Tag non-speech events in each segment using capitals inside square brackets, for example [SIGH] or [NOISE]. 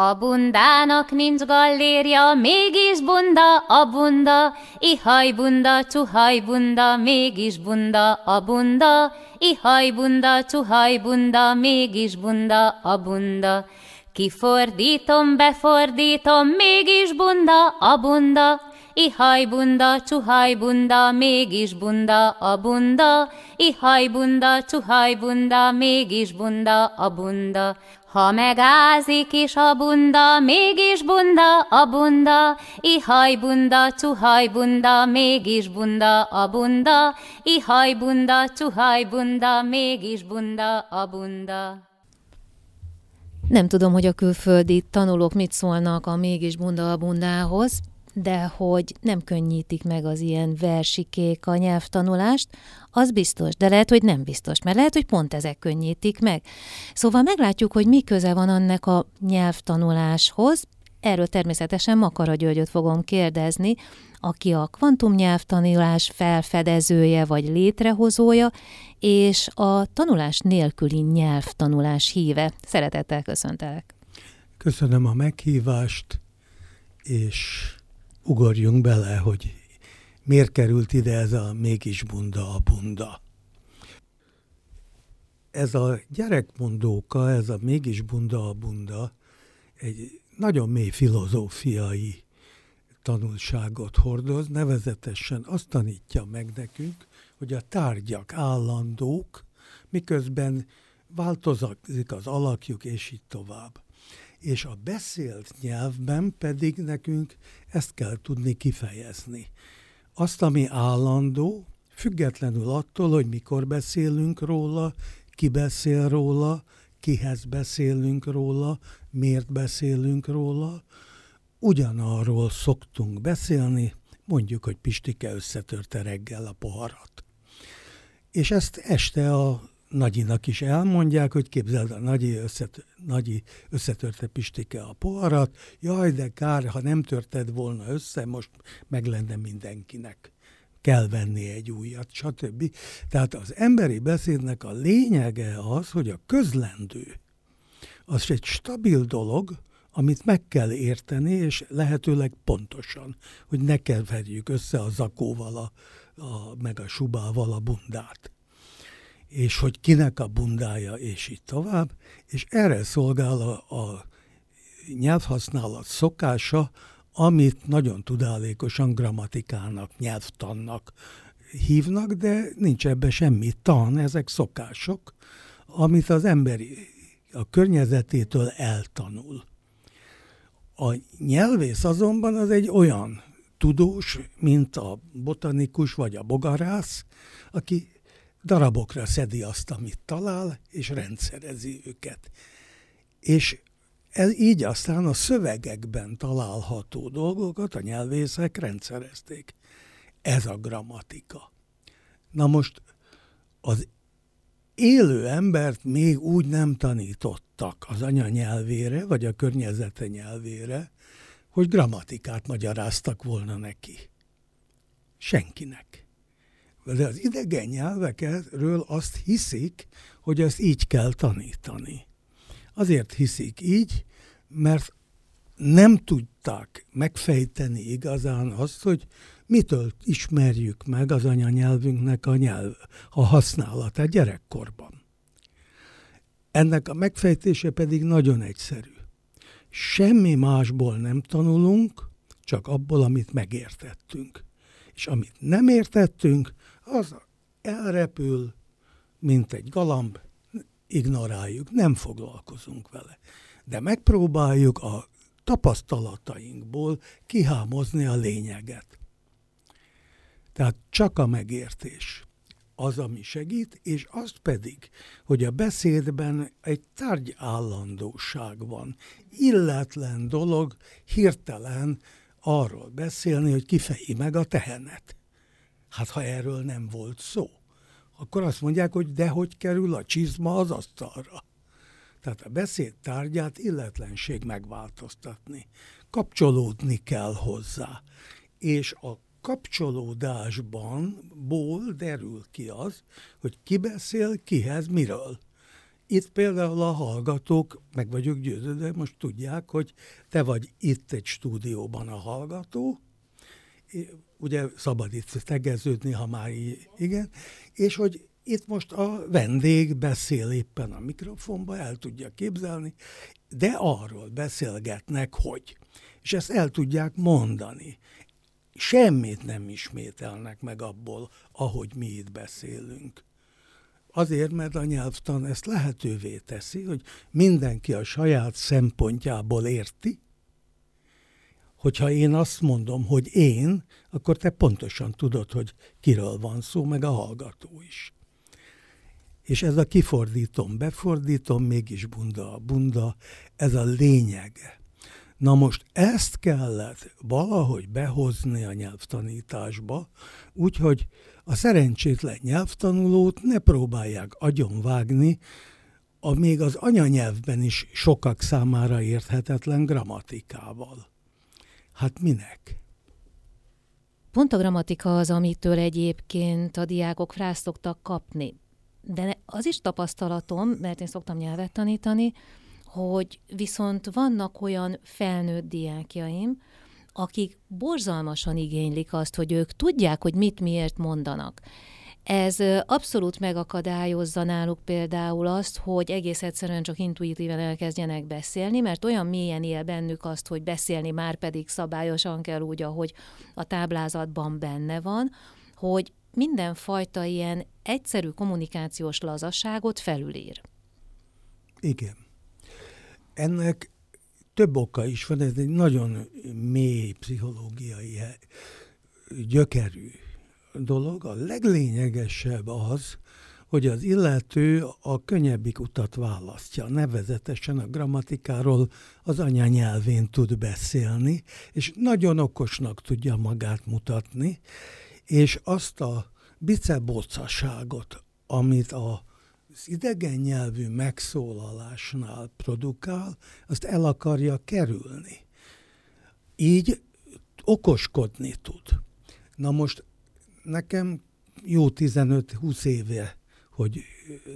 A bundának nincs gallérja, mégis bunda a bunda, ihaj bunda, csuhaj bunda, mégis bunda a bunda, ihaj bunda, csuhaj bunda, mégis bunda a bunda. Kifordítom, befordítom, mégis bunda a bunda, ihaj bunda, csuhaj bunda, mégis bunda a bunda, ihaj bunda, csuhaj bunda, mégis bunda a bunda. Ha megázik is a bunda, mégis bunda a bunda, ihaj bunda, csuhaj bunda, mégis bunda a bunda, ihaj bunda, csuhaj bunda, mégis bunda a bunda. Nem tudom, hogy a külföldi tanulók mit szólnak a mégis bunda a bundához, de hogy nem könnyítik meg az ilyen versikék a nyelvtanulást, az biztos, de lehet, hogy nem biztos, mert lehet, hogy pont ezek könnyítik meg. Szóval meglátjuk, hogy mi köze van annak a nyelvtanuláshoz, Erről természetesen Makara Györgyöt fogom kérdezni, aki a kvantumnyelvtanulás felfedezője vagy létrehozója, és a tanulás nélküli nyelvtanulás híve. Szeretettel köszöntelek. Köszönöm a meghívást, és ugorjunk bele, hogy miért került ide ez a mégis bunda a bunda. Ez a gyerekmondóka, ez a mégis bunda a bunda, egy nagyon mély filozófiai tanulságot hordoz, nevezetesen azt tanítja meg nekünk, hogy a tárgyak állandók, miközben változik az alakjuk, és így tovább. És a beszélt nyelvben pedig nekünk ezt kell tudni kifejezni. Azt, ami állandó, függetlenül attól, hogy mikor beszélünk róla, ki beszél róla, kihez beszélünk róla, miért beszélünk róla, ugyanarról szoktunk beszélni, mondjuk, hogy Pistike összetörte reggel a poharat. És ezt este a nagyinak is elmondják, hogy képzeld, a nagyi, összet, nagyi összetörte Pistike a poharat, jaj, de kár, ha nem törted volna össze, most meg lenne mindenkinek kell venni egy újat, stb. Tehát az emberi beszédnek a lényege az, hogy a közlendő az egy stabil dolog, amit meg kell érteni, és lehetőleg pontosan, hogy ne keverjük össze a zakóval, a, a, meg a subával a bundát. És hogy kinek a bundája, és így tovább. És erre szolgál a, a nyelvhasználat szokása, amit nagyon tudálékosan grammatikának, nyelvtannak hívnak, de nincs ebbe semmi tan, ezek szokások, amit az emberi a környezetétől eltanul. A nyelvész azonban az egy olyan tudós, mint a botanikus vagy a bogarász, aki darabokra szedi azt, amit talál, és rendszerezi őket. És ez így aztán a szövegekben található dolgokat a nyelvészek rendszerezték. Ez a grammatika. Na most az élő embert még úgy nem tanítottak az anyanyelvére, vagy a környezete nyelvére, hogy grammatikát magyaráztak volna neki. Senkinek. De az idegen nyelvekről azt hiszik, hogy ezt így kell tanítani. Azért hiszik így, mert nem tudták megfejteni igazán azt, hogy mitől ismerjük meg az anyanyelvünknek a nyelv, a használatát gyerekkorban. Ennek a megfejtése pedig nagyon egyszerű. Semmi másból nem tanulunk, csak abból, amit megértettünk. És amit nem értettünk, az elrepül, mint egy galamb, ignoráljuk, nem foglalkozunk vele. De megpróbáljuk a tapasztalatainkból kihámozni a lényeget. Tehát csak a megértés az, ami segít, és azt pedig, hogy a beszédben egy tárgy állandóság van. Illetlen dolog hirtelen arról beszélni, hogy kifeji meg a tehenet. Hát ha erről nem volt szó, akkor azt mondják, hogy de hogy kerül a csizma az asztalra. Tehát a beszéd tárgyát illetlenség megváltoztatni. Kapcsolódni kell hozzá. És a kapcsolódásban ból derül ki az, hogy ki beszél kihez miről. itt például a hallgatók, meg vagyok győződve, most tudják, hogy te vagy itt egy stúdióban a hallgató, ugye szabad itt tegeződni, ha már így, igen, és hogy itt most a vendég beszél éppen a mikrofonba, el tudja képzelni, de arról beszélgetnek, hogy. És ezt el tudják mondani. Semmit nem ismételnek meg abból, ahogy mi itt beszélünk. Azért, mert a nyelvtan ezt lehetővé teszi, hogy mindenki a saját szempontjából érti, hogyha én azt mondom, hogy én, akkor te pontosan tudod, hogy kiről van szó, meg a hallgató is. És ez a kifordítom, befordítom, mégis bunda a bunda, ez a lényege. Na most ezt kellett valahogy behozni a nyelvtanításba, úgyhogy a szerencsétlen nyelvtanulót ne próbálják agyonvágni a még az anyanyelvben is sokak számára érthetetlen grammatikával. Hát minek? Pont a grammatika az, amitől egyébként a diákok rá szoktak kapni. De az is tapasztalatom, mert én szoktam nyelvet tanítani, hogy viszont vannak olyan felnőtt diákjaim, akik borzalmasan igénylik azt, hogy ők tudják, hogy mit miért mondanak. Ez abszolút megakadályozza náluk például azt, hogy egész egyszerűen csak intuitíven elkezdjenek beszélni, mert olyan mélyen él bennük azt, hogy beszélni már pedig szabályosan kell úgy, ahogy a táblázatban benne van, hogy mindenfajta ilyen egyszerű kommunikációs lazasságot felülír. Igen. Ennek több oka is van, ez egy nagyon mély pszichológiai gyökerű dolog. A leglényegesebb az, hogy az illető a könnyebbik utat választja, nevezetesen a grammatikáról az anyanyelvén tud beszélni, és nagyon okosnak tudja magát mutatni, és azt a bicebócaságot, amit a az idegen nyelvű megszólalásnál produkál, azt el akarja kerülni. Így okoskodni tud. Na most nekem jó 15-20 éve, hogy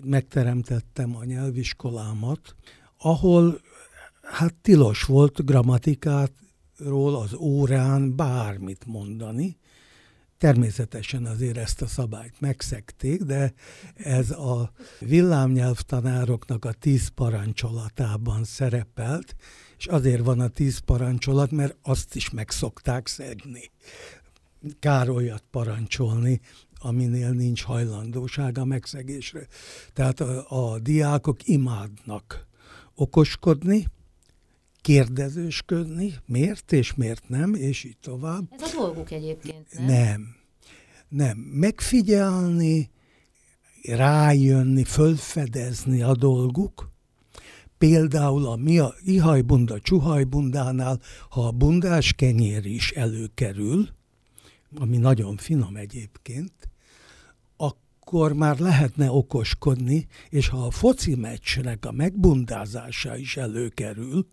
megteremtettem a nyelviskolámat, ahol hát tilos volt grammatikátról az órán bármit mondani, Természetesen azért ezt a szabályt megszekték, de ez a villámnyelvtanároknak a tíz parancsolatában szerepelt, és azért van a tíz parancsolat, mert azt is megszokták szegni. Kár olyat parancsolni, aminél nincs hajlandóság a megszegésre. Tehát a, a diákok imádnak okoskodni, kérdezősködni, miért és miért nem, és így tovább. Ez a dolguk egyébként, nem? Nem. Nem. Megfigyelni, rájönni, fölfedezni a dolguk. Például a mi a ihajbunda, csuhajbundánál, ha a bundás kenyér is előkerül, ami nagyon finom egyébként, akkor már lehetne okoskodni, és ha a foci meccsnek a megbundázása is előkerül,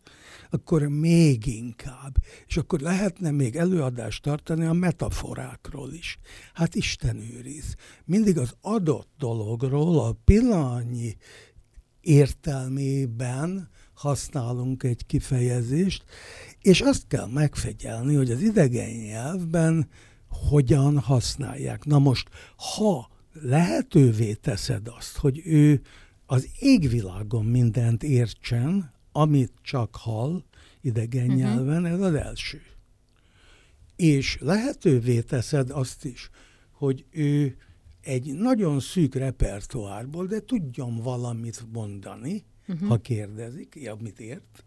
akkor még inkább. És akkor lehetne még előadást tartani a metaforákról is. Hát Isten őriz. Mindig az adott dologról a pillanatnyi értelmében használunk egy kifejezést, és azt kell megfigyelni, hogy az idegen nyelvben hogyan használják. Na most, ha lehetővé teszed azt, hogy ő az égvilágon mindent értsen, amit csak hall idegen uh-huh. nyelven, ez az első. És lehetővé teszed azt is, hogy ő egy nagyon szűk repertoárból, de tudjon valamit mondani, uh-huh. ha kérdezik, amit ért,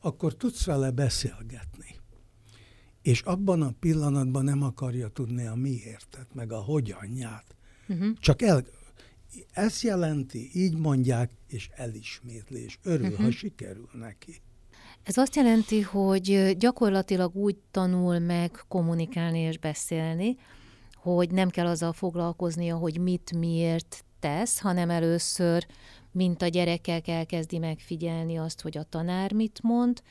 akkor tudsz vele beszélgetni. És abban a pillanatban nem akarja tudni a miértet, meg a hogyanját. Uh-huh. Csak el, ezt jelenti, így mondják, és elismétli, és örül, uh-huh. ha sikerül neki. Ez azt jelenti, hogy gyakorlatilag úgy tanul meg kommunikálni és beszélni, hogy nem kell azzal foglalkoznia, hogy mit, miért tesz, hanem először, mint a gyerekek elkezdi megfigyelni azt, hogy a tanár mit mond,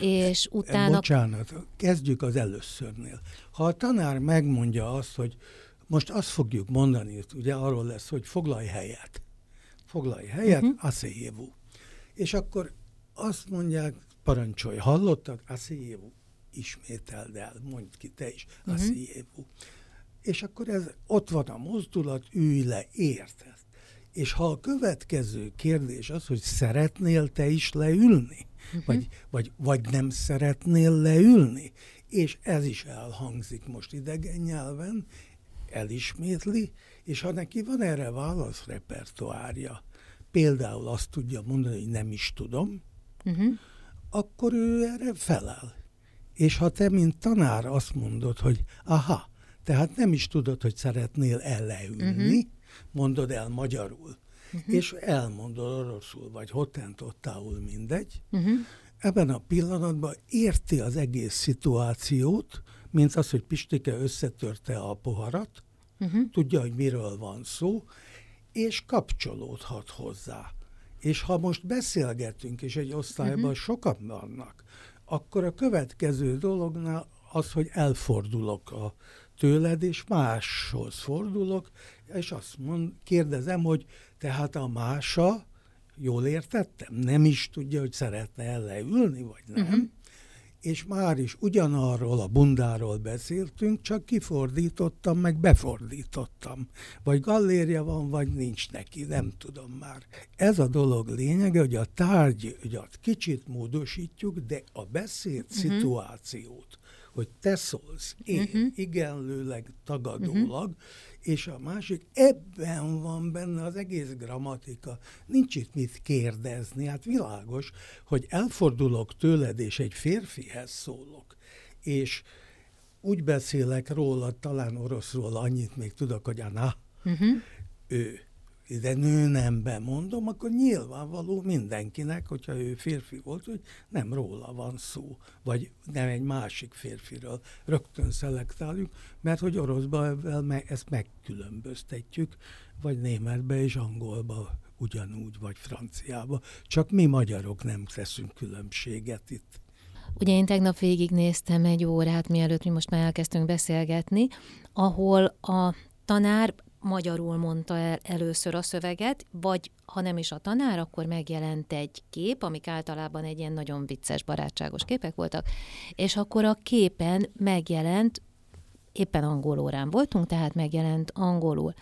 és utána... Bocsánat, kezdjük az előszörnél. Ha a tanár megmondja azt, hogy most azt fogjuk mondani, ugye arról lesz, hogy foglalj helyet. foglalj helyet, uh-huh. Asejevu. És akkor azt mondják, parancsolj, hallottad? Asejevu. Ismételd el, mondd ki te is, uh-huh. És akkor ez, ott van a mozdulat, ülj le, érted? És ha a következő kérdés az, hogy szeretnél te is leülni, uh-huh. vagy, vagy, vagy nem szeretnél leülni, és ez is elhangzik most idegen nyelven, elismétli, és ha neki van erre válaszrepertoárja, például azt tudja mondani, hogy nem is tudom, uh-huh. akkor ő erre felel. És ha te, mint tanár azt mondod, hogy aha, tehát nem is tudod, hogy szeretnél elleülni, uh-huh. mondod el magyarul, uh-huh. és elmondod oroszul, vagy hotentottául, mindegy, uh-huh. ebben a pillanatban érti az egész szituációt, mint az, hogy Pistike összetörte a poharat, uh-huh. tudja, hogy miről van szó, és kapcsolódhat hozzá. És ha most beszélgetünk, és egy osztályban uh-huh. sokan vannak, akkor a következő dolognál az, hogy elfordulok a tőled, és máshoz fordulok, és azt mond, kérdezem, hogy tehát a mása, jól értettem, nem is tudja, hogy szeretne leülni, vagy nem. Uh-huh és már is ugyanarról a bundáról beszéltünk, csak kifordítottam, meg befordítottam. Vagy gallérja van, vagy nincs neki, nem tudom már. Ez a dolog lényege, hogy a tárgyat kicsit módosítjuk, de a beszéd uh-huh. szituációt, hogy te szólsz, én uh-huh. igenlőleg, tagadólag, uh-huh és a másik, ebben van benne az egész grammatika. Nincs itt mit kérdezni, hát világos, hogy elfordulok tőled, és egy férfihez szólok, és úgy beszélek róla, talán oroszról annyit még tudok, hogy Anna, uh-huh. ő de nő nem bemondom, akkor nyilvánvaló mindenkinek, hogyha ő férfi volt, hogy nem róla van szó, vagy nem egy másik férfiről. Rögtön szelektáljuk, mert hogy oroszban ezt megkülönböztetjük, vagy németbe és angolba ugyanúgy, vagy franciába. Csak mi magyarok nem teszünk különbséget itt. Ugye én tegnap végignéztem egy órát, mielőtt mi most már elkezdtünk beszélgetni, ahol a tanár magyarul mondta el először a szöveget, vagy ha nem is a tanár, akkor megjelent egy kép, amik általában egy ilyen nagyon vicces, barátságos képek voltak, és akkor a képen megjelent, éppen angol órán voltunk, tehát megjelent angolul.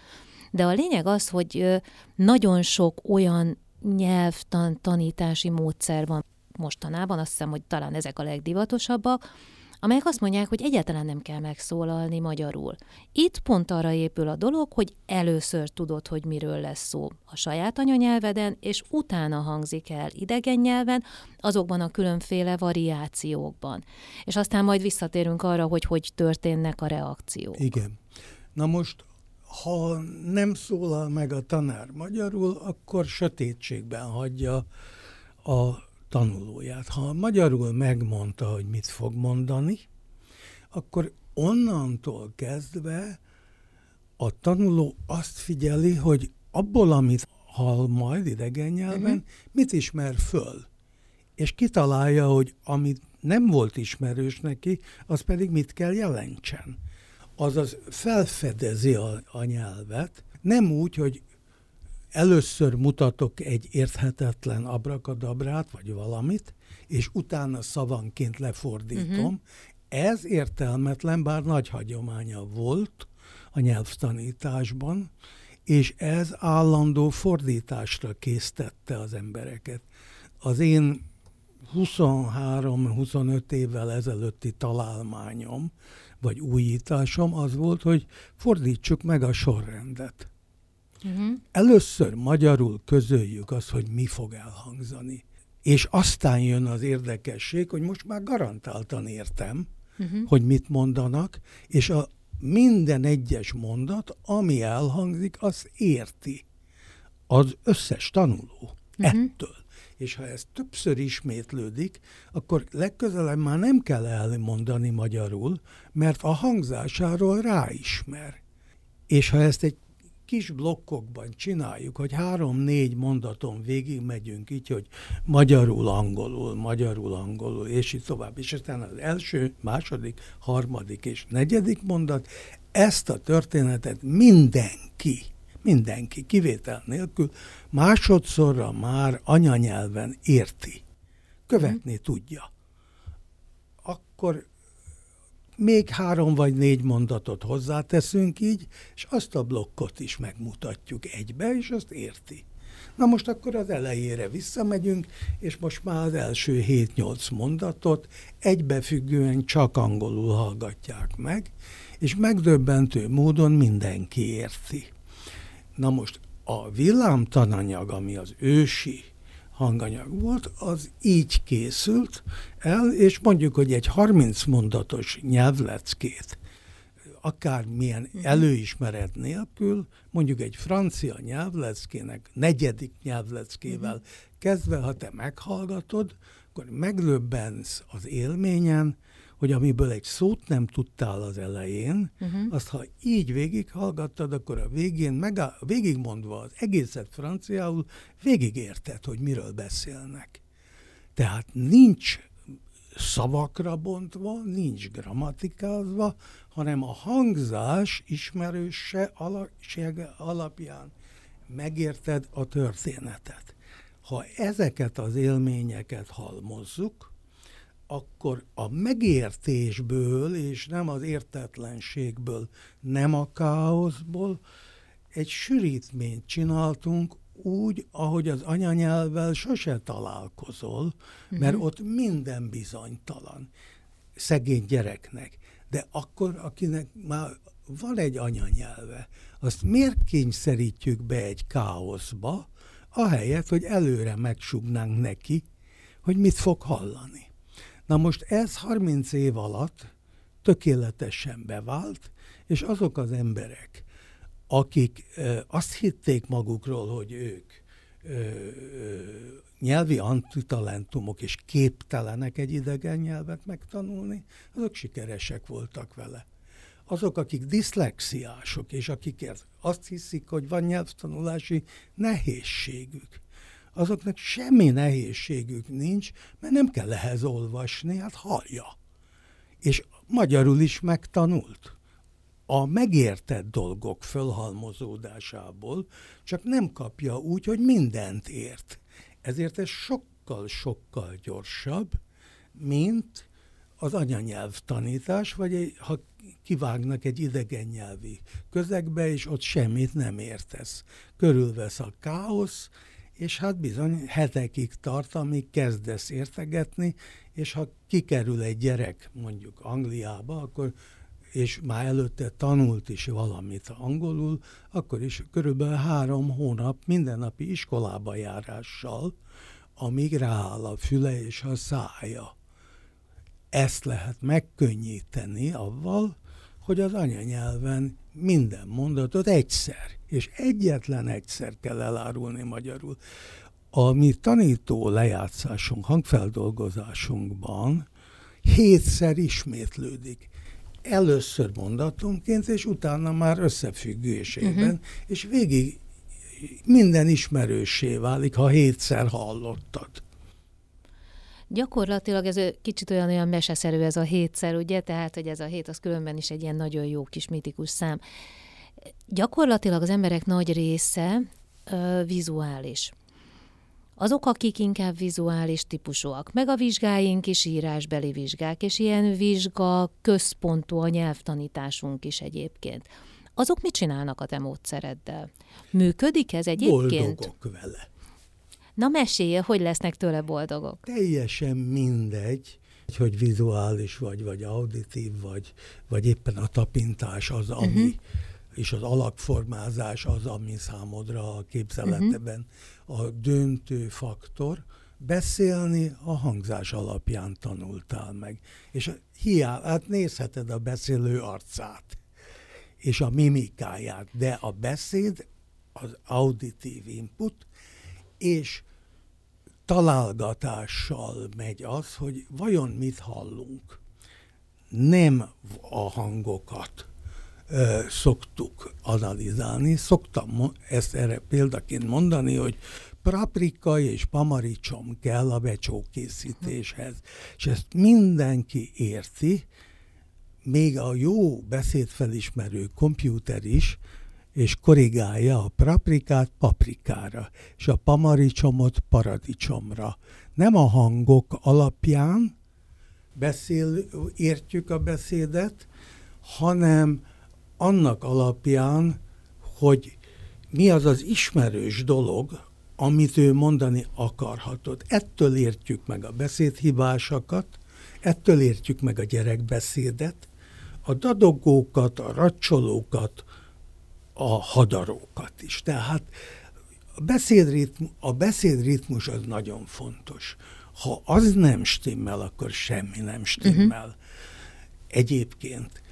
De a lényeg az, hogy nagyon sok olyan nyelvtan tanítási módszer van mostanában, azt hiszem, hogy talán ezek a legdivatosabbak, amelyek azt mondják, hogy egyáltalán nem kell megszólalni magyarul. Itt pont arra épül a dolog, hogy először tudod, hogy miről lesz szó a saját anyanyelveden, és utána hangzik el idegen nyelven, azokban a különféle variációkban. És aztán majd visszatérünk arra, hogy hogy történnek a reakciók. Igen. Na most ha nem szólal meg a tanár magyarul, akkor sötétségben hagyja a tanulóját. Ha magyarul megmondta, hogy mit fog mondani, akkor onnantól kezdve a tanuló azt figyeli, hogy abból, amit hall majd idegen nyelven, uh-huh. mit ismer föl. És kitalálja, hogy amit nem volt ismerős neki, az pedig mit kell jelentsen. Azaz felfedezi a, a nyelvet, nem úgy, hogy először mutatok egy érthetetlen abrakadabrát, vagy valamit, és utána szavanként lefordítom. Uh-huh. Ez értelmetlen, bár nagy hagyománya volt a nyelvtanításban, és ez állandó fordításra késztette az embereket. Az én 23-25 évvel ezelőtti találmányom, vagy újításom az volt, hogy fordítsuk meg a sorrendet. Uh-huh. Először magyarul közöljük azt, hogy mi fog elhangzani. És aztán jön az érdekesség, hogy most már garantáltan értem, uh-huh. hogy mit mondanak, és a minden egyes mondat, ami elhangzik, az érti az összes tanuló uh-huh. ettől. És ha ez többször ismétlődik, akkor legközelebb már nem kell elmondani magyarul, mert a hangzásáról ráismer. És ha ezt egy kis blokkokban csináljuk, hogy három-négy mondaton végig megyünk így, hogy magyarul, angolul, magyarul, angolul, és így tovább. És aztán az első, második, harmadik és negyedik mondat, ezt a történetet mindenki mindenki, kivétel nélkül, másodszorra már anyanyelven érti, követni tudja. Akkor még három vagy négy mondatot hozzáteszünk így, és azt a blokkot is megmutatjuk egybe, és azt érti. Na most akkor az elejére visszamegyünk, és most már az első 7-8 mondatot egybefüggően csak angolul hallgatják meg, és megdöbbentő módon mindenki érti. Na most a villámtananyag, ami az ősi hanganyag volt, az így készült el, és mondjuk, hogy egy 30 mondatos nyelvleckét akármilyen uh-huh. előismeret nélkül, mondjuk egy francia nyelvleckének negyedik nyelvleckével uh-huh. kezdve, ha te meghallgatod, akkor meglöbbensz az élményen, hogy amiből egy szót nem tudtál az elején, uh-huh. azt ha így végighallgattad, akkor a végén, megáll, végigmondva az egészet franciául, végigérted, hogy miről beszélnek. Tehát nincs szavakra bontva, nincs grammatikázva, hanem a hangzás ismerőse alapján megérted a történetet. Ha ezeket az élményeket halmozzuk, akkor a megértésből, és nem az értetlenségből, nem a káoszból, egy sűrítményt csináltunk úgy, ahogy az anyanyelvvel sose találkozol, mert uh-huh. ott minden bizonytalan szegény gyereknek. De akkor, akinek már van egy anyanyelve, azt miért kényszerítjük be egy káoszba, ahelyett, hogy előre megsugnánk neki, hogy mit fog hallani. Na most ez 30 év alatt tökéletesen bevált, és azok az emberek, akik azt hitték magukról, hogy ők nyelvi antitalentumok és képtelenek egy idegen nyelvet megtanulni, azok sikeresek voltak vele. Azok, akik diszlexiások, és akikért azt hiszik, hogy van nyelvtanulási nehézségük, azoknak semmi nehézségük nincs, mert nem kell ehhez olvasni, hát hallja. És magyarul is megtanult. A megértett dolgok fölhalmozódásából csak nem kapja úgy, hogy mindent ért. Ezért ez sokkal-sokkal gyorsabb, mint az anyanyelv tanítás, vagy egy, ha kivágnak egy idegen nyelvi közegbe, és ott semmit nem értesz. Körülvesz a káosz, és hát bizony hetekig tart, amíg kezdesz értegetni, és ha kikerül egy gyerek mondjuk Angliába, akkor és már előtte tanult is valamit angolul, akkor is körülbelül három hónap mindennapi iskolába járással, amíg rááll a füle és a szája. Ezt lehet megkönnyíteni avval, hogy az anyanyelven minden mondatot egyszer, és egyetlen egyszer kell elárulni magyarul. A mi tanító lejátszásunk, hangfeldolgozásunkban hétszer ismétlődik. Először mondatonként, és utána már összefüggésében, uh-huh. és végig minden ismerősé válik, ha hétszer hallottad. Gyakorlatilag ez kicsit olyan, olyan meseszerű ez a hétszer, ugye? Tehát, hogy ez a hét az különben is egy ilyen nagyon jó kis mitikus szám. Gyakorlatilag az emberek nagy része ö, vizuális. Azok, akik inkább vizuális típusúak, meg a vizsgáink is írásbeli vizsgák, és ilyen vizsga központú a nyelvtanításunk is egyébként. Azok mit csinálnak a te módszereddel? Működik ez egyébként? Boldogok vele. Na mesélj, hogy lesznek tőle boldogok? Teljesen mindegy, hogy vizuális vagy, vagy auditív, vagy, vagy éppen a tapintás az, ami, uh-huh. És az alakformázás az, ami számodra a képzeleteben uh-huh. a döntő faktor. Beszélni a hangzás alapján tanultál meg. És hiá, hát nézheted a beszélő arcát, és a mimikáját, de a beszéd, az auditív input, és találgatással megy az, hogy vajon mit hallunk. Nem a hangokat szoktuk analizálni. Szoktam ezt erre példaként mondani, hogy paprika és pamalicsom kell a becsókészítéshez. És ezt mindenki érti, még a jó beszédfelismerő kompjúter is és korrigálja a paprikát paprikára, és a pamaricsomot paradicsomra. Nem a hangok alapján beszél, értjük a beszédet, hanem annak alapján, hogy mi az az ismerős dolog, amit ő mondani akarhatott. Ettől értjük meg a beszédhibásakat, ettől értjük meg a gyerekbeszédet, a dadogókat, a racsolókat, a hadarókat is. Tehát a, beszédritmus, a beszédritmus az nagyon fontos. Ha az nem stimmel, akkor semmi nem stimmel. Uh-huh. Egyébként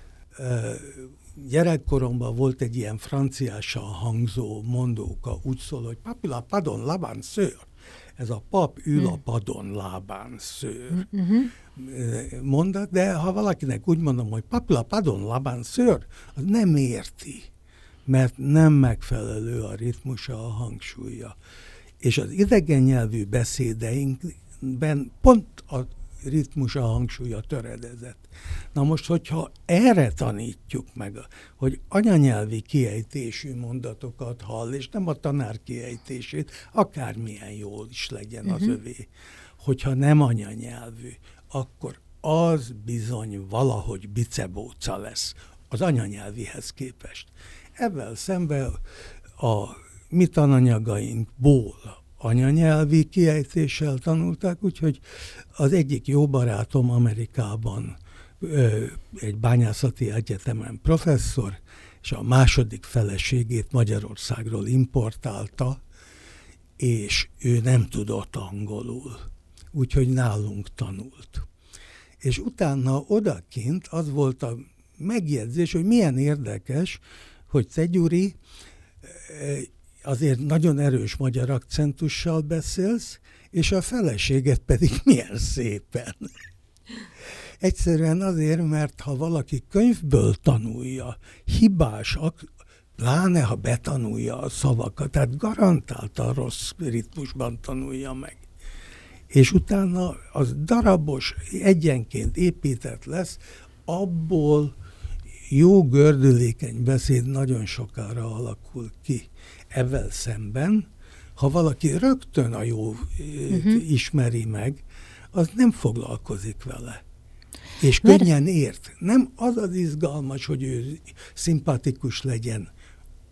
gyerekkoromban volt egy ilyen franciással hangzó mondóka, úgy szól, hogy papila padon labán szőr. Ez a pap ül a hm. padon lábán szőr. Uh-huh. Mondat, de ha valakinek úgy mondom, hogy papila padon labán szőr, az nem érti, mert nem megfelelő a ritmusa, a hangsúlya. És az idegen nyelvű beszédeinkben pont a ritmus, a hangsúly, a töredezett. Na most, hogyha erre tanítjuk meg, hogy anyanyelvi kiejtésű mondatokat hall, és nem a tanár kiejtését, akármilyen jól is legyen az uh-huh. övé, hogyha nem anyanyelvű, akkor az bizony valahogy bicebóca lesz az anyanyelvihez képest. Ebben szemben a mi tananyagainkból anyanyelvi kiejtéssel tanulták, úgyhogy az egyik jó barátom Amerikában egy bányászati egyetemen professzor, és a második feleségét Magyarországról importálta, és ő nem tudott angolul, úgyhogy nálunk tanult. És utána odakint az volt a megjegyzés, hogy milyen érdekes, hogy te Gyuri azért nagyon erős magyar akcentussal beszélsz, és a feleséget pedig milyen szépen. Egyszerűen azért, mert ha valaki könyvből tanulja, hibás, pláne ha betanulja a szavakat, tehát garantáltan rossz ritmusban tanulja meg. És utána az darabos, egyenként épített lesz, abból jó gördülékeny beszéd nagyon sokára alakul ki. Ezzel szemben, ha valaki rögtön a jó uh-huh. ismeri meg, az nem foglalkozik vele. És könnyen ért. Nem az az izgalmas, hogy ő szimpatikus legyen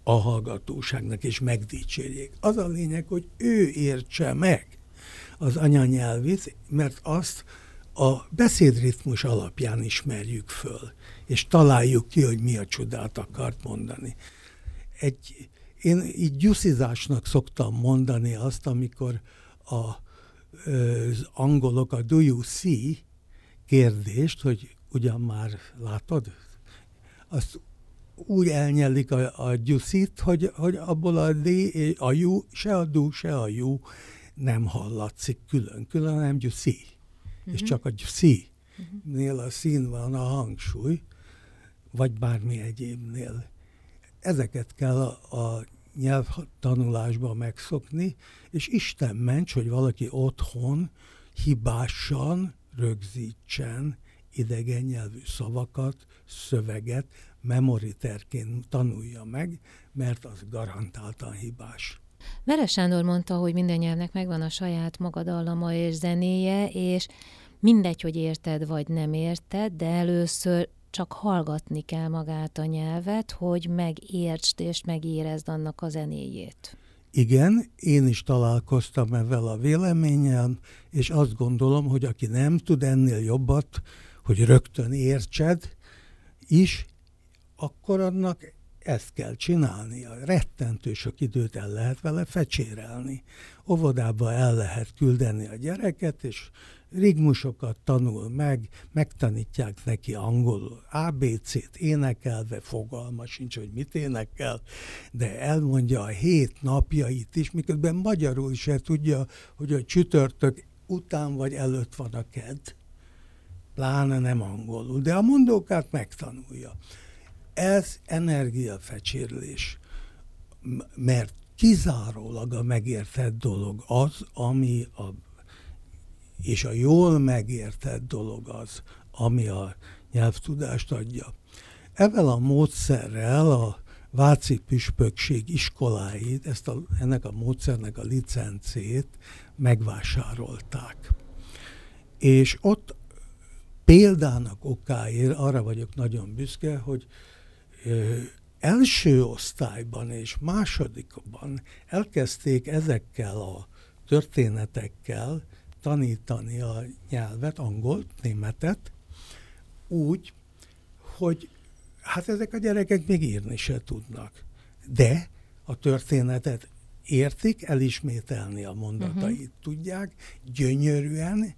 a hallgatóságnak, és megdicsérjék. Az a lényeg, hogy ő értse meg az anyanyelvét, mert azt a beszédritmus alapján ismerjük föl, és találjuk ki, hogy mi a csodát akart mondani. Egy, én így gyuszizásnak szoktam mondani azt, amikor a, az angolok a do you see kérdést, hogy ugyan már látod, azt úgy elnyelik a, a gyuszit, hogy, hogy abból a D, a jú, se a du, se a jú nem hallatszik külön-külön, hanem gyuszi. Uh-huh. És mhm. csak a gyuszi uh-huh. nél a szín van a hangsúly, vagy bármi egyébnél. Ezeket kell a, a nyelvtanulásban megszokni, és Isten ments, hogy valaki otthon hibásan rögzítsen idegen nyelvű szavakat, szöveget, memoriterként tanulja meg, mert az garantáltan hibás. Veres Sándor mondta, hogy minden nyelvnek megvan a saját magadallama és zenéje, és mindegy, hogy érted vagy nem érted, de először csak hallgatni kell magát a nyelvet, hogy megértsd és megérezd annak a zenéjét. Igen, én is találkoztam ezzel a véleményem, és azt gondolom, hogy aki nem tud ennél jobbat, hogy rögtön értsed is, akkor annak ezt kell csinálnia. Rettentő sok időt el lehet vele fecsérelni. Óvodába el lehet küldeni a gyereket, és rigmusokat tanul meg, megtanítják neki angolul ABC-t énekelve, fogalma sincs, hogy mit énekel, de elmondja a hét napjait is, miközben magyarul se tudja, hogy a csütörtök után vagy előtt van a ked. Pláne nem angolul, de a mondókát megtanulja. Ez energiafecsérlés, mert kizárólag a megértett dolog az, ami a és a jól megértett dolog az, ami a nyelvtudást adja. Ezzel a módszerrel a Váci püspökség iskoláit, ezt a, ennek a módszernek a licencét megvásárolták. És ott példának okáért arra vagyok nagyon büszke, hogy ö, első osztályban és másodikban elkezdték ezekkel a történetekkel tanítani a nyelvet, angolt, németet, úgy, hogy hát ezek a gyerekek még írni se tudnak. De a történetet értik, elismételni a mondatait uh-huh. tudják, gyönyörűen,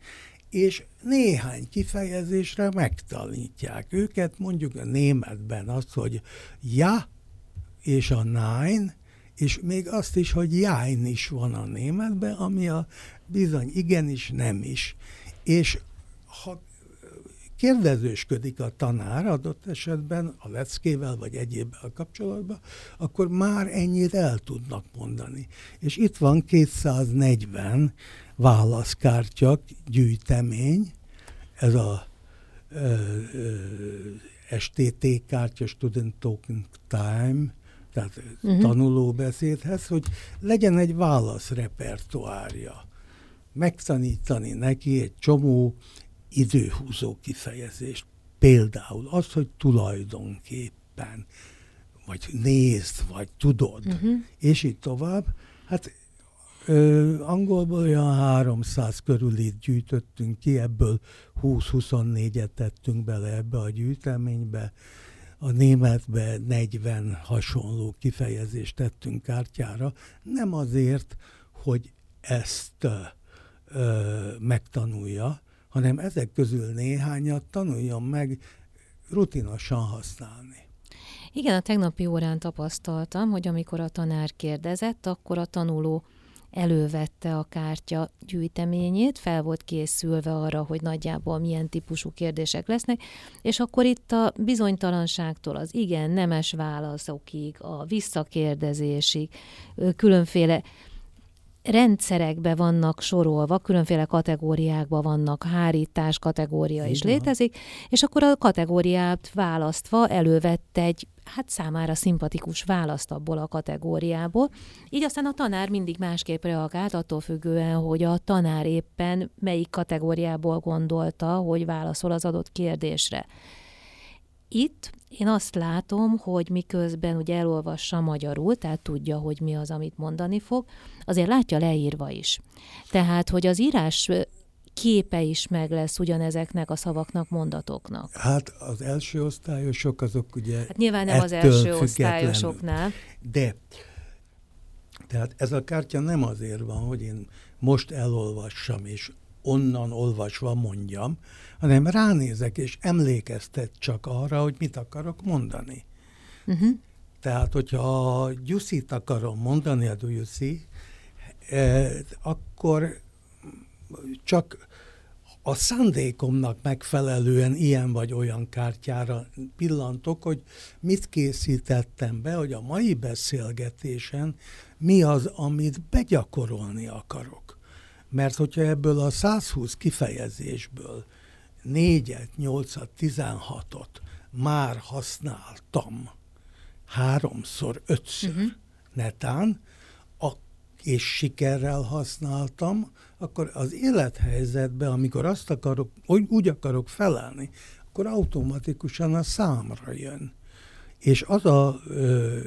és néhány kifejezésre megtanítják őket, mondjuk a németben azt, hogy ja és a nein, és még azt is, hogy jájn is van a németben, ami a bizony igenis, nem is. És ha kérdezősködik a tanár adott esetben a leckével vagy egyébbel kapcsolatban, akkor már ennyit el tudnak mondani. És itt van 240 válaszkártya gyűjtemény, ez a ö, ö, STT kártya, Student Token Time, tehát uh-huh. tanulóbeszédhez, hogy legyen egy válaszrepertoárja. Megtanítani neki egy csomó időhúzó kifejezést. Például az, hogy tulajdonképpen, vagy nézd, vagy tudod, uh-huh. és így tovább. Hát ö, angolból olyan 300 körülit gyűjtöttünk ki, ebből 20-24-et tettünk bele ebbe a gyűjteménybe. A németbe 40 hasonló kifejezést tettünk kártyára, nem azért, hogy ezt ö, megtanulja, hanem ezek közül néhányat tanuljon meg rutinosan használni. Igen, a tegnapi órán tapasztaltam, hogy amikor a tanár kérdezett, akkor a tanuló elővette a kártya gyűjteményét, fel volt készülve arra, hogy nagyjából milyen típusú kérdések lesznek, és akkor itt a bizonytalanságtól az igen, nemes válaszokig, a visszakérdezésig, különféle rendszerekbe vannak sorolva, különféle kategóriákba vannak, hárítás kategória is létezik, és akkor a kategóriát választva elővett egy hát számára szimpatikus választ abból a kategóriából. Így aztán a tanár mindig másképp reagált, attól függően, hogy a tanár éppen melyik kategóriából gondolta, hogy válaszol az adott kérdésre. Itt én azt látom, hogy miközben ugye elolvassa magyarul, tehát tudja, hogy mi az, amit mondani fog, azért látja leírva is. Tehát, hogy az írás képe is meg lesz ugyanezeknek a szavaknak, mondatoknak. Hát az első osztályosok azok ugye Hát nyilván nem az első osztályosoknál. De, tehát ez a kártya nem azért van, hogy én most elolvassam, és onnan olvasva mondjam, hanem ránézek és emlékeztet csak arra, hogy mit akarok mondani. Uh-huh. Tehát, hogyha a gyuszit akarom mondani, a see, eh, akkor csak a szándékomnak megfelelően ilyen vagy olyan kártyára pillantok, hogy mit készítettem be, hogy a mai beszélgetésen mi az, amit begyakorolni akarok. Mert hogyha ebből a 120 kifejezésből négyet, nyolcat, tizenhatot már használtam háromszor, ötször uh-huh. netán, a, és sikerrel használtam, akkor az élethelyzetben, amikor azt akarok, úgy, úgy akarok felelni, akkor automatikusan a számra jön. És az a ö,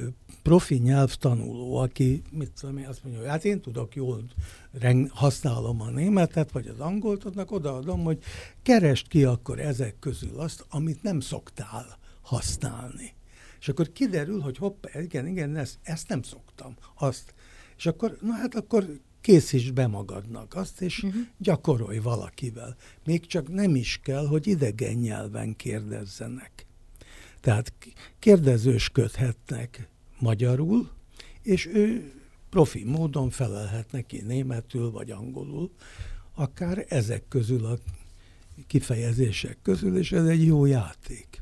profi nyelvtanuló, aki mit tudom én, azt mondja, hogy hát én tudok jól reng, használom a németet, vagy az angolt, annak odaadom, hogy kerest ki akkor ezek közül azt, amit nem szoktál használni. És akkor kiderül, hogy hopp, igen, igen, ezt, ezt nem szoktam, azt. És akkor, na hát akkor készíts be magadnak azt, és uh-huh. gyakorolj valakivel. Még csak nem is kell, hogy idegen nyelven kérdezzenek. Tehát kérdezősködhetnek magyarul, és ő profi módon felelhet neki németül vagy angolul, akár ezek közül a kifejezések közül, és ez egy jó játék.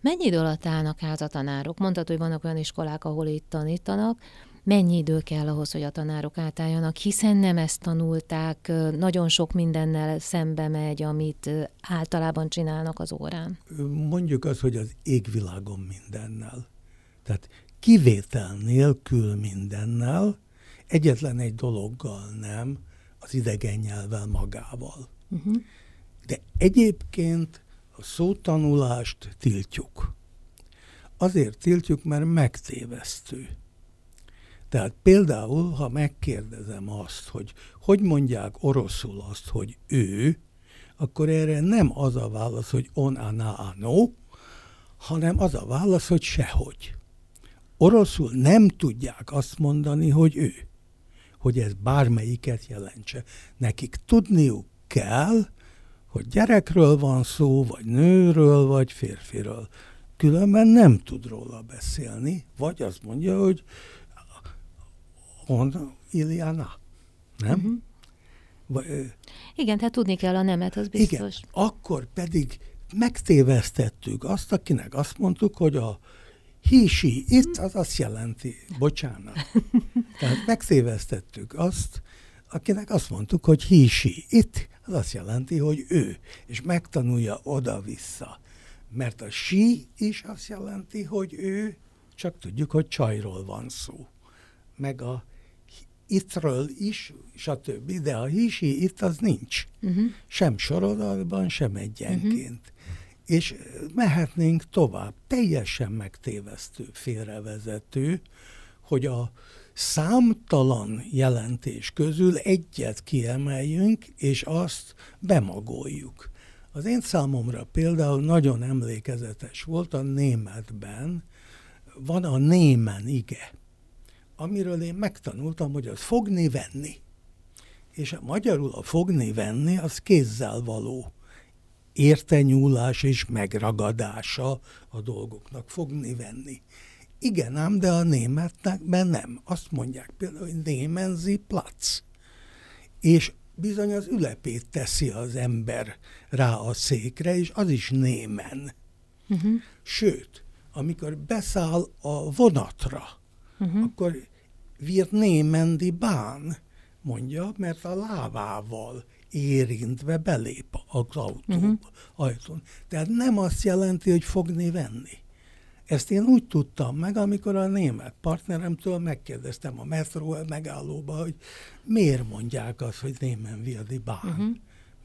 Mennyi idő alatt állnak át a tanárok? Mondtad, hogy vannak olyan iskolák, ahol itt tanítanak. Mennyi idő kell ahhoz, hogy a tanárok átálljanak, hiszen nem ezt tanulták, nagyon sok mindennel szembe megy, amit általában csinálnak az órán. Mondjuk az, hogy az égvilágon mindennel. Tehát kivétel nélkül mindennel, egyetlen egy dologgal nem, az idegen nyelvvel magával. Uh-huh. De egyébként a szótanulást tiltjuk. Azért tiltjuk, mert megtévesztő. Tehát például, ha megkérdezem azt, hogy hogy mondják oroszul azt, hogy ő, akkor erre nem az a válasz, hogy on, ana, ano, hanem az a válasz, hogy sehogy. Oroszul nem tudják azt mondani, hogy ő, hogy ez bármelyiket jelentse. Nekik tudniuk kell, hogy gyerekről van szó, vagy nőről, vagy férfiről. Különben nem tud róla beszélni, vagy azt mondja, hogy on Iliana. Nem? Uh-huh. Vagy, igen, tehát tudni kell a nemet, az biztos. Igen, akkor pedig megtévesztettük azt, akinek azt mondtuk, hogy a hísi itt az azt jelenti, bocsánat. [LAUGHS] Tehát megtévesztettük azt, akinek azt mondtuk, hogy hísi itt, az azt jelenti, hogy ő, és megtanulja oda-vissza. Mert a sí is azt jelenti, hogy ő, csak tudjuk, hogy csajról van szó. Meg a ittről is, stb. De a hísi itt az nincs. Uh-huh. Sem sorozatban, sem egyenként. Uh-huh. És mehetnénk tovább. Teljesen megtévesztő, félrevezető, hogy a számtalan jelentés közül egyet kiemeljünk, és azt bemagoljuk. Az én számomra például nagyon emlékezetes volt a németben, van a némen ige amiről én megtanultam, hogy az fogni-venni. És a magyarul a fogni-venni az kézzel való értenyúlás és megragadása a dolgoknak, fogni-venni. Igen ám, de a németnek nem. Azt mondják például, hogy némenzi plac. És bizony az ülepét teszi az ember rá a székre, és az is némen. Uh-huh. Sőt, amikor beszáll a vonatra, uh-huh. akkor wir nehmen die Bahn, mondja, mert a lábával érintve belép az autó, uh-huh. ajtón. Tehát nem azt jelenti, hogy fogni venni. Ezt én úgy tudtam meg, amikor a német partneremtől megkérdeztem a metró megállóba, hogy miért mondják azt, hogy némen Vildi Bahn. Uh-huh.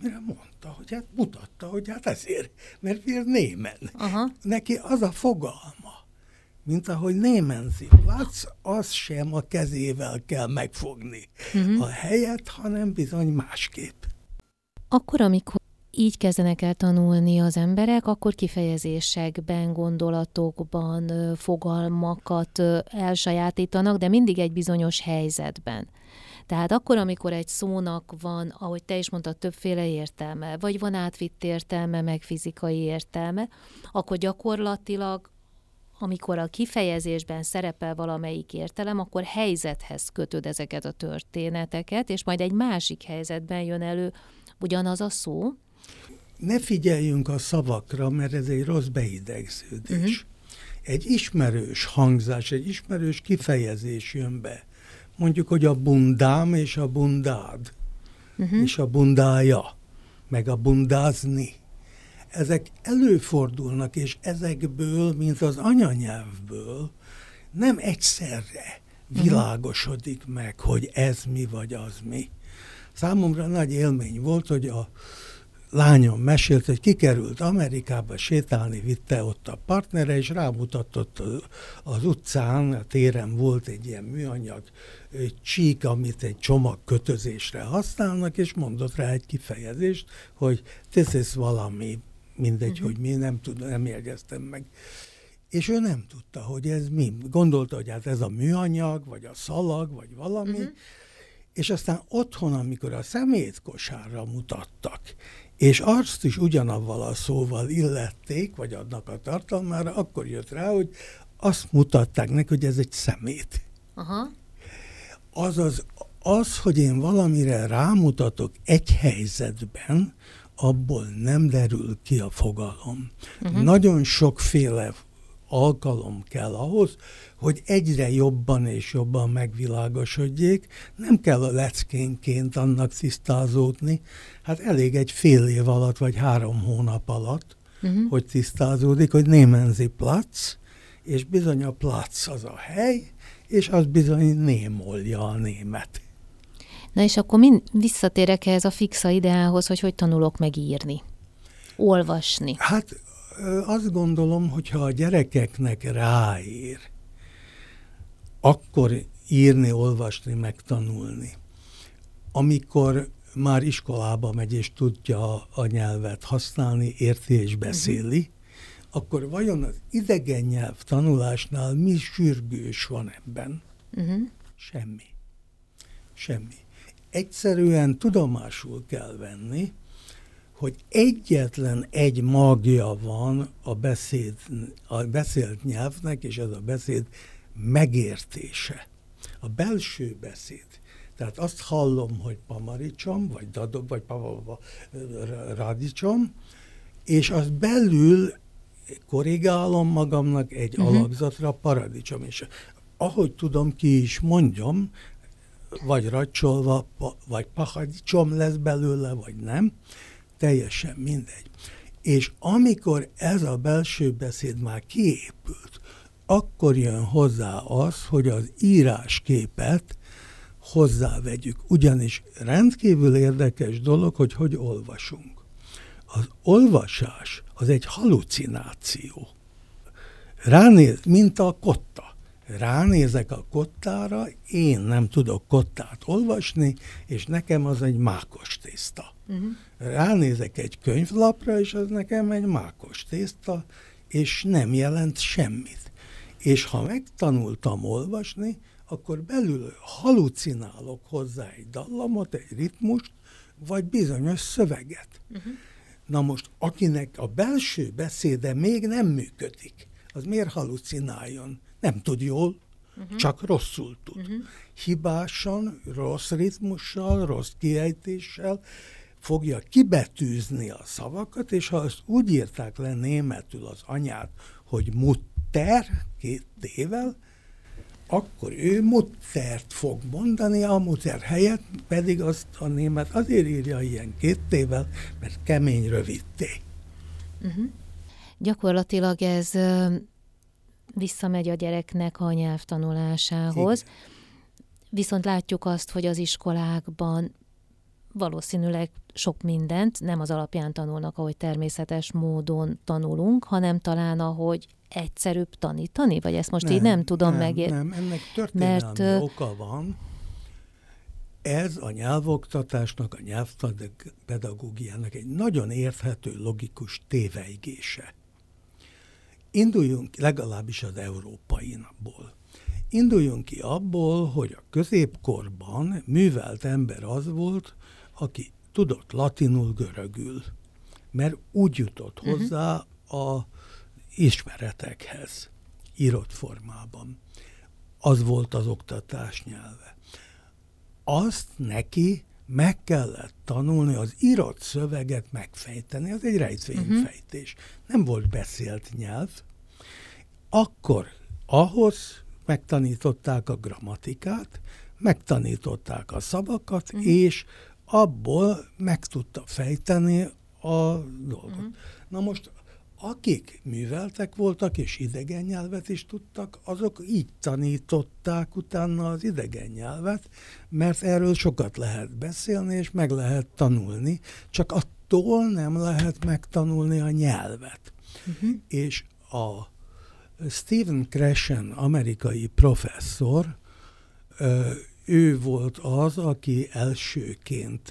Mire mondta, hogy hát mutatta, hogy hát ezért, mert wir némen. Uh-huh. Neki az a fogalma mint ahogy Némenzi Platz, az sem a kezével kell megfogni uh-huh. a helyet, hanem bizony másképp. Akkor, amikor így kezdenek el tanulni az emberek, akkor kifejezésekben, gondolatokban, fogalmakat elsajátítanak, de mindig egy bizonyos helyzetben. Tehát akkor, amikor egy szónak van, ahogy te is mondtad, többféle értelme, vagy van átvitt értelme, meg fizikai értelme, akkor gyakorlatilag amikor a kifejezésben szerepel valamelyik értelem, akkor helyzethez kötöd ezeket a történeteket, és majd egy másik helyzetben jön elő ugyanaz a szó. Ne figyeljünk a szavakra, mert ez egy rossz beidegződés. Uh-huh. Egy ismerős hangzás, egy ismerős kifejezés jön be. Mondjuk, hogy a bundám és a bundád, uh-huh. és a bundája, meg a bundázni ezek előfordulnak, és ezekből, mint az anyanyelvből, nem egyszerre világosodik meg, hogy ez mi vagy az mi. Számomra nagy élmény volt, hogy a lányom mesélt, hogy kikerült Amerikába sétálni, vitte ott a partnere, és rámutatott az utcán, a téren volt egy ilyen műanyag csík, amit egy csomagkötözésre használnak, és mondott rá egy kifejezést, hogy this is valami mindegy, uh-huh. hogy mi, nem, tud, nem jegyeztem meg. És ő nem tudta, hogy ez mi. Gondolta, hogy hát ez a műanyag, vagy a szalag, vagy valami. Uh-huh. És aztán otthon, amikor a szemétkosárra mutattak, és azt is ugyanavval a szóval illették, vagy adnak a tartalmára, akkor jött rá, hogy azt mutatták neki, hogy ez egy szemét. Aha. Azaz, az, hogy én valamire rámutatok egy helyzetben, abból nem derül ki a fogalom. Uh-huh. Nagyon sokféle alkalom kell ahhoz, hogy egyre jobban és jobban megvilágosodjék. Nem kell a leckénként annak tisztázódni. Hát elég egy fél év alatt, vagy három hónap alatt, uh-huh. hogy tisztázódik, hogy Némenzi Platz, és bizony a plac az a hely, és az bizony némolja a német. Na és akkor mind visszatérek ehhez a fixa ideához, hogy hogy tanulok megírni, olvasni. Hát azt gondolom, hogyha a gyerekeknek ráír, akkor írni, olvasni, megtanulni. Amikor már iskolába megy és tudja a nyelvet használni, érti és beszéli, uh-huh. akkor vajon az idegen nyelv tanulásnál mi sürgős van ebben? Uh-huh. Semmi. Semmi. Egyszerűen tudomásul kell venni, hogy egyetlen egy magja van a, beszéd, a beszélt nyelvnek, és ez a beszéd megértése. A belső beszéd. Tehát azt hallom, hogy pamaricsom, vagy dadob, vagy radicsom, és az belül korrigálom magamnak egy uh-huh. alakzatra paradicsom. És ahogy tudom, ki is mondjam, vagy racsolva, vagy paradicsom lesz belőle, vagy nem, teljesen mindegy. És amikor ez a belső beszéd már kiépült, akkor jön hozzá az, hogy az írásképet hozzávegyük. Ugyanis rendkívül érdekes dolog, hogy hogy olvasunk. Az olvasás az egy halucináció. Ránéz, mint a kotta. Ránézek a kottára, én nem tudok kottát olvasni, és nekem az egy mákos tészta. Uh-huh. Ránézek egy könyvlapra, és az nekem egy mákos tészta, és nem jelent semmit. És ha megtanultam olvasni, akkor belül halucinálok hozzá egy dallamot, egy ritmust, vagy bizonyos szöveget. Uh-huh. Na most, akinek a belső beszéde még nem működik, az miért halucináljon? Nem tud jól, uh-huh. csak rosszul tud. Uh-huh. Hibásan, rossz ritmussal, rossz kiejtéssel fogja kibetűzni a szavakat, és ha azt úgy írták le németül az anyát, hogy mutter, két tével, akkor ő muttert fog mondani, a mutter helyett pedig azt a német azért írja ilyen két tével, mert kemény rövid té. Uh-huh. Gyakorlatilag ez visszamegy a gyereknek a nyelvtanulásához. Igen. Viszont látjuk azt, hogy az iskolákban valószínűleg sok mindent nem az alapján tanulnak, ahogy természetes módon tanulunk, hanem talán ahogy egyszerűbb tanítani? Vagy ezt most nem, így nem tudom nem, megérteni? Nem, ennek történelmi mert, oka van. Ez a nyelvoktatásnak, a nyelvpedagógiának egy nagyon érthető, logikus téveigése. Induljunk legalábbis az európainból. Induljunk ki abból, hogy a középkorban művelt ember az volt, aki tudott latinul, görögül, mert úgy jutott mhm. hozzá uh-huh. a ismeretekhez, írott formában. Az volt az oktatás nyelve. Azt neki meg kellett tanulni, az írott szöveget megfejteni, az egy rejtvényfejtés. Uh-huh. Nem volt beszélt nyelv. Akkor ahhoz megtanították a grammatikát, megtanították a szavakat, uh-huh. és abból meg tudta fejteni a dolgot. Uh-huh. Na most akik műveltek voltak és idegen nyelvet is tudtak, azok így tanították utána az idegen nyelvet, mert erről sokat lehet beszélni és meg lehet tanulni, csak attól nem lehet megtanulni a nyelvet. Uh-huh. És a Stephen Krashen, amerikai professzor, ő volt az, aki elsőként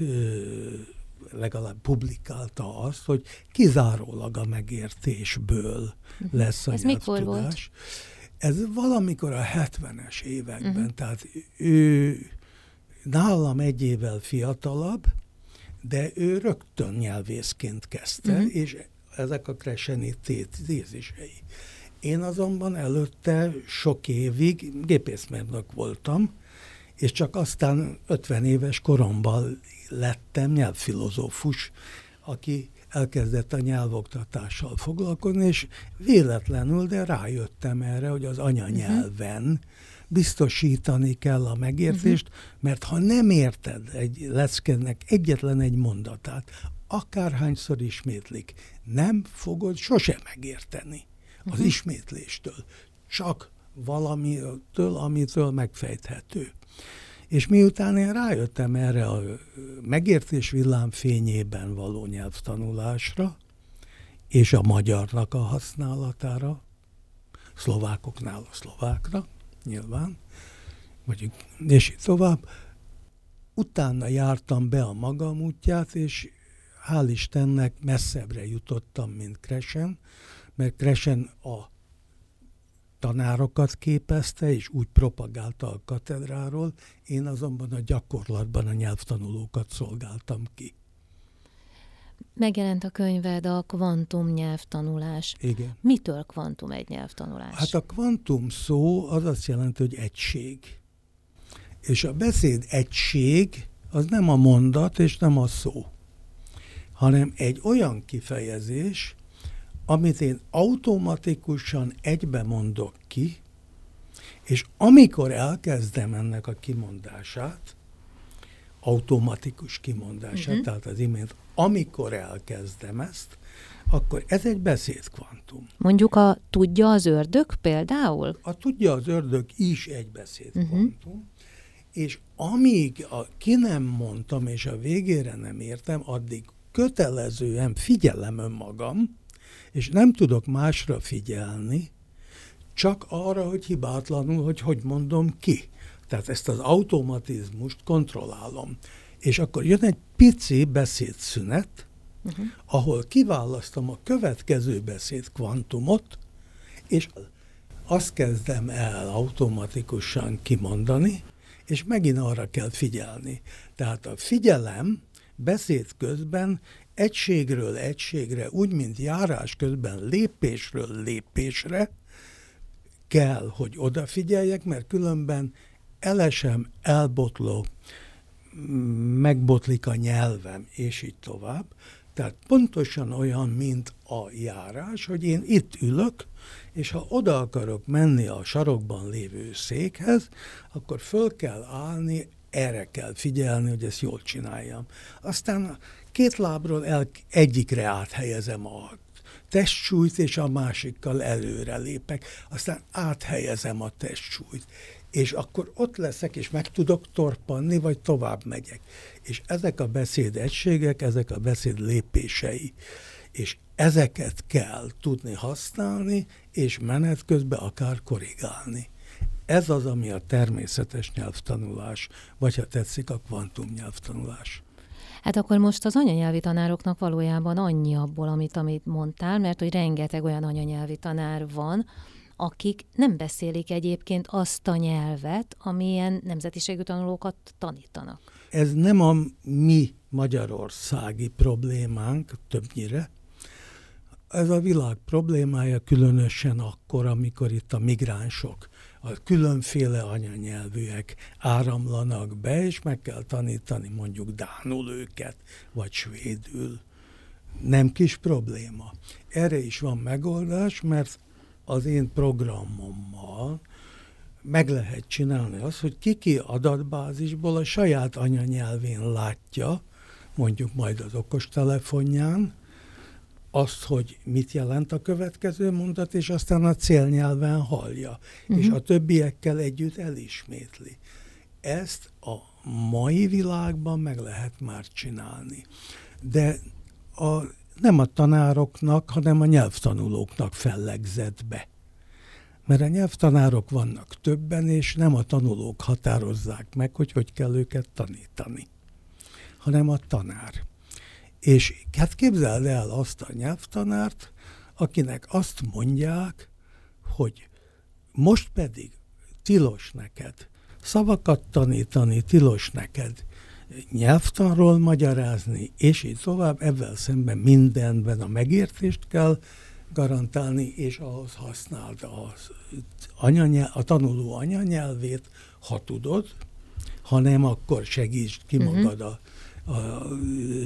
legalább publikálta azt, hogy kizárólag a megértésből lesz a Ez mikor volt? Ez valamikor a 70-es években, uh-huh. tehát ő nálam egy évvel fiatalabb, de ő rögtön nyelvészként kezdte, uh-huh. és ezek a kreseni tézisei. Én azonban előtte sok évig gépészmérnök voltam, és csak aztán 50 éves koromban lettem nyelvfilozófus, aki elkezdett a nyelvoktatással foglalkozni, és véletlenül, de rájöttem erre, hogy az anyanyelven uh-huh. biztosítani kell a megértést, uh-huh. mert ha nem érted egy leckennek egyetlen egy mondatát, akárhányszor ismétlik, nem fogod sose megérteni az uh-huh. ismétléstől. csak valamitől, amitől megfejthető. És miután én rájöttem erre a megértés villámfényében való nyelvtanulásra, és a magyarnak a használatára, szlovákoknál a szlovákra, nyilván, vagy, és így tovább, utána jártam be a magam útját, és hál' Istennek messzebbre jutottam, mint Kresen, mert Kresen a tanárokat képezte, és úgy propagálta a katedráról, én azonban a gyakorlatban a nyelvtanulókat szolgáltam ki. Megjelent a könyved a kvantum nyelvtanulás. Igen. Mitől kvantum egy nyelvtanulás? Hát a kvantum szó az azt jelenti, hogy egység. És a beszéd egység az nem a mondat és nem a szó, hanem egy olyan kifejezés, amit én automatikusan egybe mondok ki, és amikor elkezdem ennek a kimondását, automatikus kimondását, uh-huh. tehát az imént, amikor elkezdem ezt, akkor ez egy beszédkvantum. Mondjuk a tudja az ördög például? A tudja az ördög is egy beszédkvantum, uh-huh. és amíg a, ki nem mondtam, és a végére nem értem, addig kötelezően figyelem önmagam, és nem tudok másra figyelni, csak arra, hogy hibátlanul, hogy hogy mondom ki. Tehát ezt az automatizmust kontrollálom. És akkor jön egy pici beszédszünet, uh-huh. ahol kiválasztom a következő beszéd kvantumot, és azt kezdem el automatikusan kimondani, és megint arra kell figyelni. Tehát a figyelem beszéd közben egységről egységre, úgy, mint járás közben lépésről lépésre kell, hogy odafigyeljek, mert különben elesem, elbotlok, megbotlik a nyelvem, és így tovább. Tehát pontosan olyan, mint a járás, hogy én itt ülök, és ha oda akarok menni a sarokban lévő székhez, akkor föl kell állni, erre kell figyelni, hogy ezt jól csináljam. Aztán két lábról el, egyikre áthelyezem a testsúlyt, és a másikkal előre lépek, aztán áthelyezem a testsúlyt, és akkor ott leszek, és meg tudok torpanni, vagy tovább megyek. És ezek a beszéd egységek, ezek a beszéd lépései, és ezeket kell tudni használni, és menet közben akár korrigálni. Ez az, ami a természetes nyelvtanulás, vagy ha tetszik, a kvantum nyelvtanulás. Hát akkor most az anyanyelvi tanároknak valójában annyi abból, amit, amit mondtál, mert hogy rengeteg olyan anyanyelvi tanár van, akik nem beszélik egyébként azt a nyelvet, amilyen nemzetiségű tanulókat tanítanak. Ez nem a mi magyarországi problémánk többnyire, ez a világ problémája különösen akkor, amikor itt a migránsok a különféle anyanyelvűek áramlanak be, és meg kell tanítani mondjuk dánul őket, vagy svédül. Nem kis probléma. Erre is van megoldás, mert az én programommal meg lehet csinálni azt, hogy kiki adatbázisból a saját anyanyelvén látja, mondjuk majd az okostelefonján, azt, hogy mit jelent a következő mondat, és aztán a célnyelven hallja, uh-huh. és mhm. a többiekkel együtt elismétli. Ezt a mai világban meg lehet már csinálni. De a, nem a tanároknak, hanem a nyelvtanulóknak fellegzett be. Mert a nyelvtanárok vannak többen, és nem a tanulók határozzák meg, hogy hogy kell őket tanítani, hanem a tanár. És hát képzeld el azt a nyelvtanárt, akinek azt mondják, hogy most pedig tilos neked. Szavakat tanítani, tilos neked. Nyelvtanról magyarázni, és így tovább, ebben szemben mindenben a megértést kell garantálni, és ahhoz használd az anyanyel, a tanuló anyanyelvét, ha tudod, ha nem, akkor segítsd ki uh-huh. magad a, a,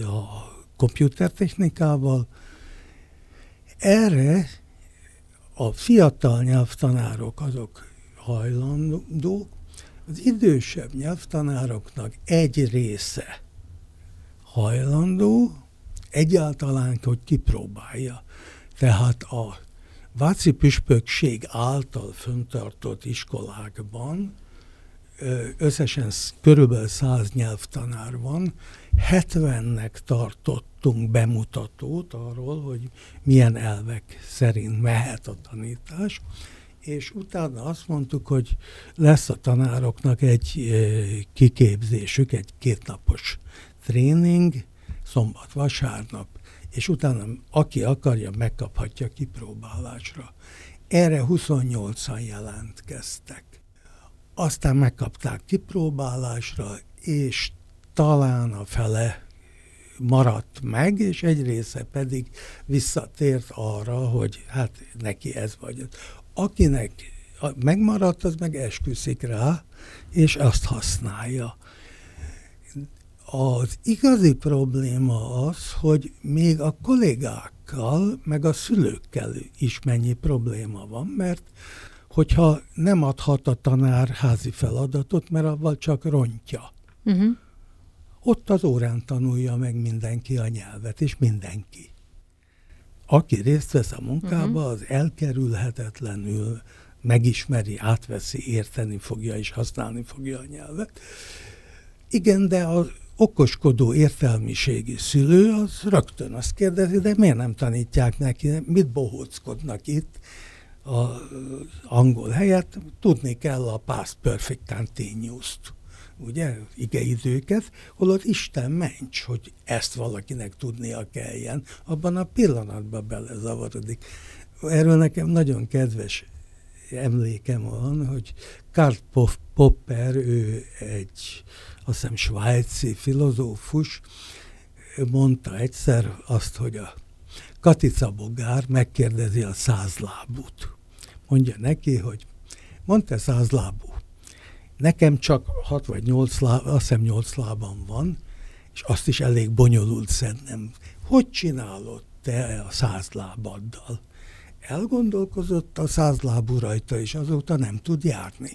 a komputertechnikával. Erre a fiatal nyelvtanárok azok hajlandók, az idősebb nyelvtanároknak egy része hajlandó, egyáltalán, hogy kipróbálja. Tehát a, Váci püspökség által föntartott iskolákban összesen körülbelül 100 nyelvtanár van, 70-nek tartottunk bemutatót arról, hogy milyen elvek szerint mehet a tanítás, és utána azt mondtuk, hogy lesz a tanároknak egy kiképzésük, egy kétnapos tréning, szombat, vasárnap, és utána aki akarja, megkaphatja kipróbálásra. Erre 28-an jelentkeztek. Aztán megkapták kipróbálásra, és talán a fele maradt meg, és egy része pedig visszatért arra, hogy hát neki ez vagy. Akinek megmaradt, az meg esküszik rá, és azt használja. Az igazi probléma az, hogy még a kollégákkal, meg a szülőkkel is mennyi probléma van, mert hogyha nem adhat a tanár házi feladatot, mert avval csak rontja. Uh-huh. Ott az órán tanulja meg mindenki a nyelvet, és mindenki. Aki részt vesz a munkába, uh-huh. az elkerülhetetlenül megismeri, átveszi, érteni fogja és használni fogja a nyelvet. Igen, de az okoskodó értelmiségi szülő az rögtön azt kérdezi, de miért nem tanítják neki, mit bohóckodnak itt az angol helyett, tudni kell a past perfect continuous-t ugye, igeidőket, holott Isten ments, hogy ezt valakinek tudnia kelljen, abban a pillanatban belezavarodik. Erről nekem nagyon kedves emlékem van, hogy Karl Popper, ő egy azt hiszem svájci filozófus, mondta egyszer azt, hogy a Katica Bogár megkérdezi a százlábút. Mondja neki, hogy mondta százlábú, Nekem csak 6 vagy 8 láb, azt hiszem 8 lábam van, és azt is elég bonyolult szednem. Hogy csinálod te a száz lábaddal? Elgondolkozott a száz lábú rajta, és azóta nem tud járni.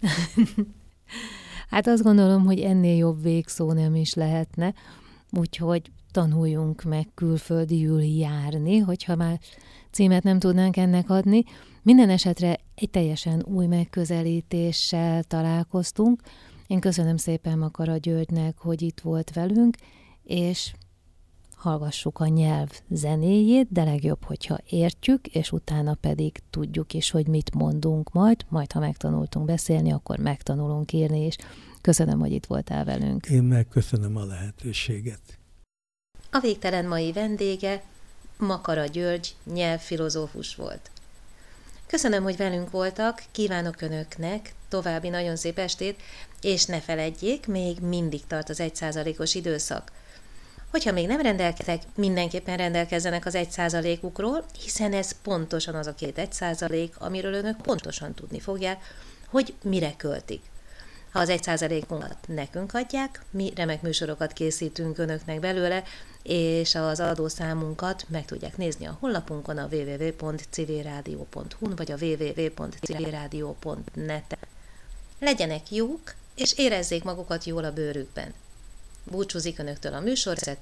[LAUGHS] hát azt gondolom, hogy ennél jobb végszó nem is lehetne, úgyhogy tanuljunk meg külföldiül járni, hogyha már címet nem tudnánk ennek adni. Minden esetre egy teljesen új megközelítéssel találkoztunk. Én köszönöm szépen Makara Györgynek, hogy itt volt velünk, és hallgassuk a nyelv zenéjét, de legjobb, hogyha értjük, és utána pedig tudjuk is, hogy mit mondunk majd, majd ha megtanultunk beszélni, akkor megtanulunk írni is. Köszönöm, hogy itt voltál velünk. Én meg köszönöm a lehetőséget. A végtelen mai vendége Makara György nyelvfilozófus volt. Köszönöm, hogy velünk voltak, kívánok Önöknek további nagyon szép estét, és ne feledjék, még mindig tart az 1%-os időszak. Hogyha még nem rendelkeztek, mindenképpen rendelkezzenek az 1%-ukról, hiszen ez pontosan az a két 1%, amiről Önök pontosan tudni fogják, hogy mire költik. Ha az 1%-unkat nekünk adják, mi remek műsorokat készítünk önöknek belőle, és az adószámunkat meg tudják nézni a honlapunkon a www.civilradio.hu vagy a www.civilradio.net. Legyenek jók, és érezzék magukat jól a bőrükben. Búcsúzik önöktől a műsorvezető,